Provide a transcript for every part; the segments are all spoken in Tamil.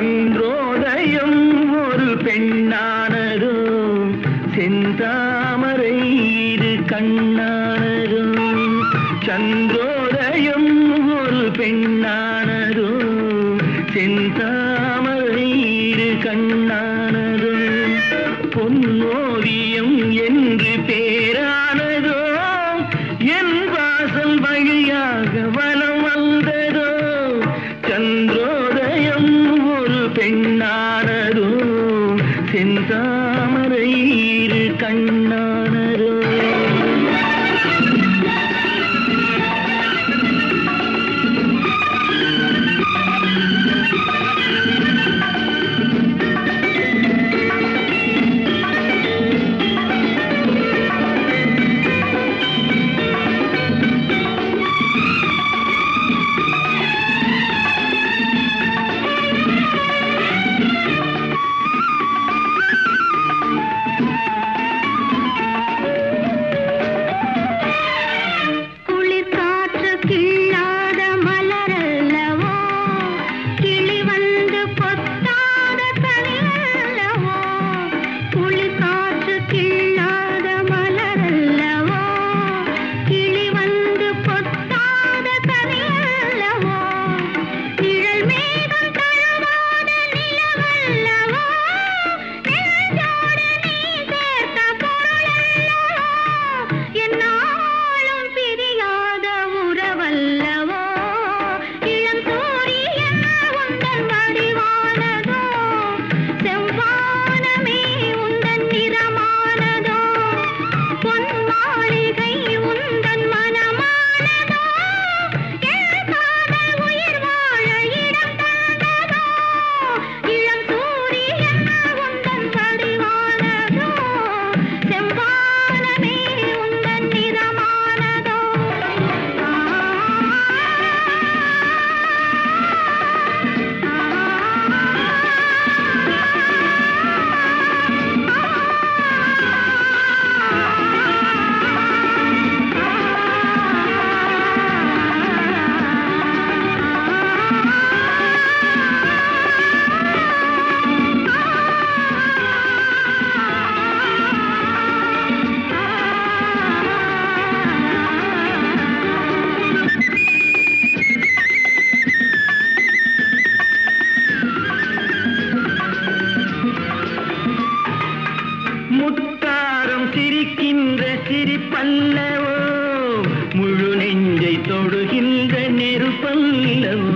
அன்றோதயம் ஒரு பெண்ணானதோ செந்தாமரை இரு கண்ணானதோ சந்திரோதயம் ஒரு பெண்ணானதோ செந்தாமரை இரு கண்ணானதோ பொன்னோதியம் என்று பேர் பல்லவோ முழு நெஞ்சை தொடுகின்ற நெருப்பல்லவோ?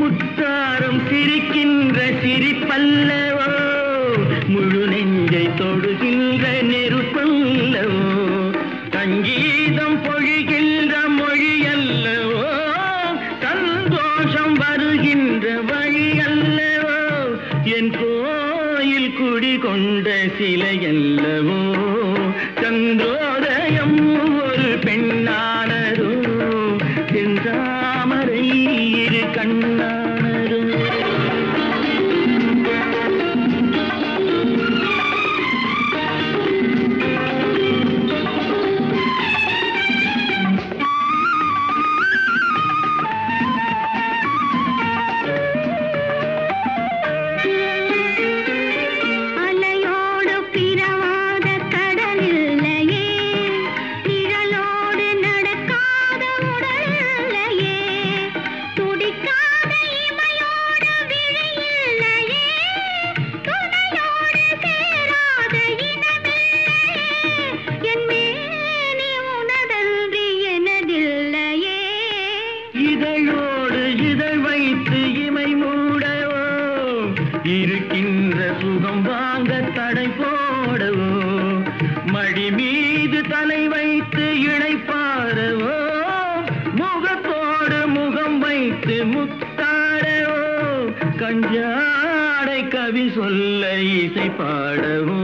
முத்தாரம் சிரிக்கின்ற சிரிப்பல்லவோ? முழு நெஞ்சை தொடுகின்ற நெருப்பல்லவோ? சங்கீதம் பொழிகின்ற மொழி அல்லவோ சந்தோஷம் வருகின்ற வழி அல்லவோ என் கோயில் குடி கொண்ட சிலையல்லவோ? சந்தோ பெண்ணான இருக்கின்ற சுகம் வாங்க தடை போடவோ? மடி மீது தலை வைத்து இழைப்பாரவோ முகத்தோடு முகம் வைத்து முத்தாடவோ? கஞ்சாடை கவி சொல்ல இசை பாடவோ?